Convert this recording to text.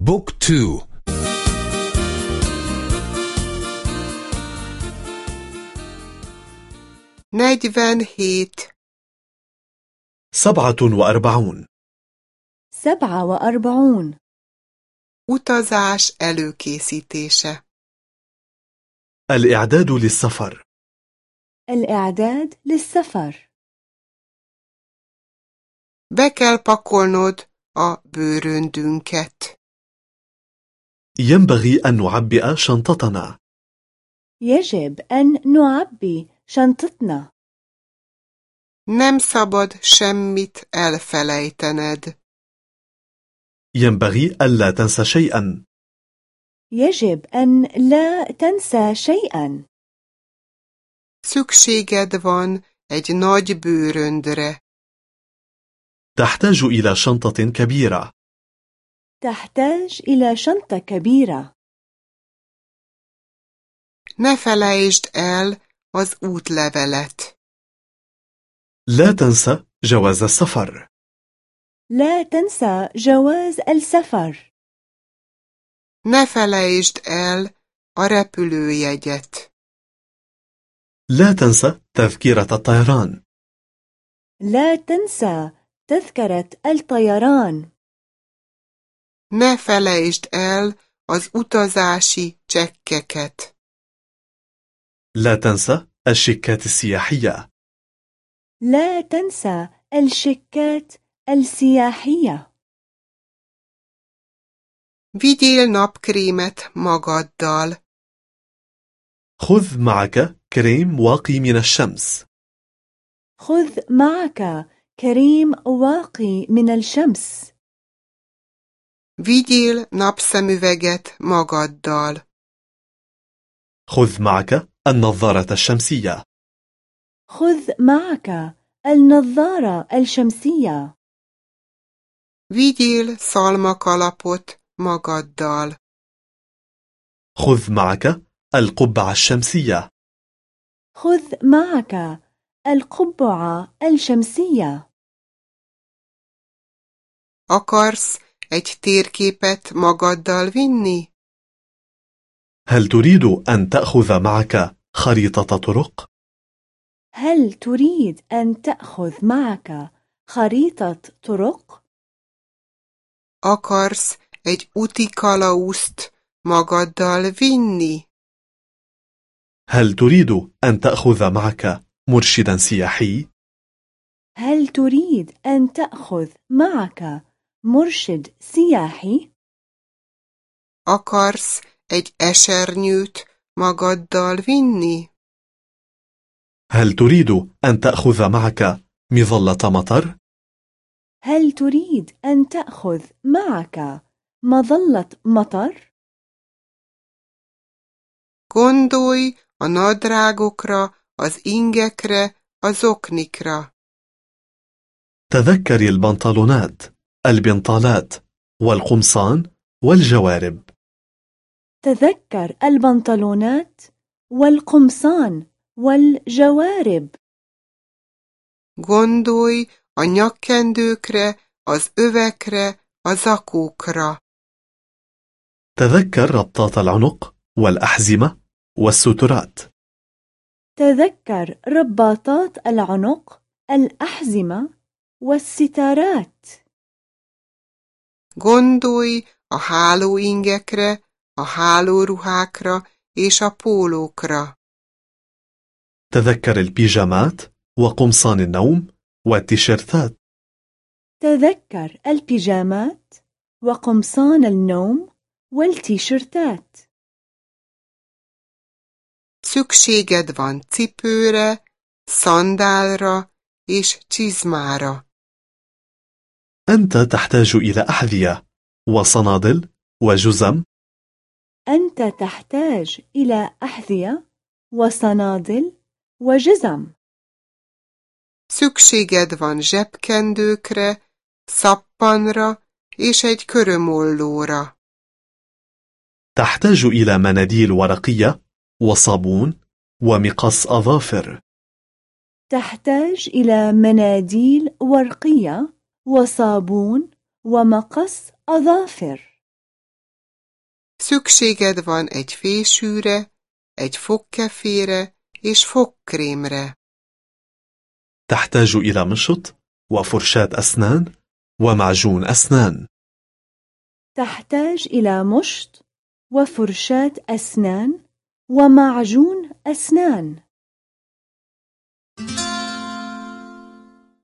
book two. negyvenhét. سبعة وأربعون. سبعة وأربعون. utazás előkészítése الإعداد للسفر. الإعداد للسفر. Be kell pakolnod a bőröndünket. ينبغي أن نعبئ شنطتنا. يجب أن نعبي شنطتنا. Nem szabad semmit elfelejtened. ينبغي ألا تنسى شيئا. يجب أن لا تنسى شيئا. Szükséged van egy nagy bőröndre. تحتاج إلى شنطة كبيرة. تحتاج إلى شنطة كبيرة. Ne felejtsd el az útlevelet. لا تنسى جواز السفر. لا تنسى جواز السفر. Ne felejtsd el a repülőjegyet. لا تنسى تذكرة الطيران. لا تنسى تذكرة الطيران. Ne felejtsd el az utazási csekkeket. لا تنسى الشيكات السياحية لا تنسى الشيكات السياحية Vigyél napkrémet magaddal. خذ معك كريم واقي من الشمس خذ معك كريم واقي من الشمس Vigyél napszemüveget magaddal. خذ معك النظارة الشمسية خذ معك النظارة الشمسية Vigyél szalmakalapot magaddal. خذ معك القبعة الشمسية خذ معك القبعة الشمسية Akarsz egy térképet magaddal vinni? هل تريد أن تأخذ معك خريطة طرق؟ هل تريد أن تأخذ معك خريطة طرق؟ Akarsz egy úti kalauzt magaddal vinni? هل تريد أن تأخذ معك مرشدا سياحي؟ هل تريد أن تأخذ معك مرشد سياحي؟ Akarsz egy esernyőt magaddal vinni? هل تريد أن تأخذ معك مظلة مطر؟ هل تريد أن تأخذ معك مظلة مطر؟ Gondolj a nadrágokra, az ingekre, a zoknikra. تذكري البنطلونات، البنطالات، والقمصان، والجوارب. تذكر البنطلونات والقمصان والجوارب Gondolj a nyakkendőkre, az övekre, a zakókra. تذكر ربطات العنق والأحزمة والسترات تذكر رباطات العنق الأحزمة والستارات Gondolj a hálóingekre, a hálóruhákra és a pólókra. تذكر البيجامات وقمصان النوم والتيشيرتات تذكر البيجامات وقمصان النوم والتيشيرتات Szükséged van cipőre, szandálra és csizmára. أنت تحتاج إلى أحذية وصنادل وجزم. أنت تحتاج إلى أحذية وصنادل وجزم. Szükséged van zsebkendőkre, szappanra és egy körömollóra. تحتاج إلى مناديل ورقية وصابون ومقص أظافر. تحتاج إلى مناديل ورقية وصابون ومقص أظافر. Szükséged van egy fésűre, egy fogkefére és fogkrémre. تحتاج إلى مشط وفرشاة أسنان ومعجون أسنان. تحتاج إلى مشط وفرشاة أسنان ومعجون أسنان.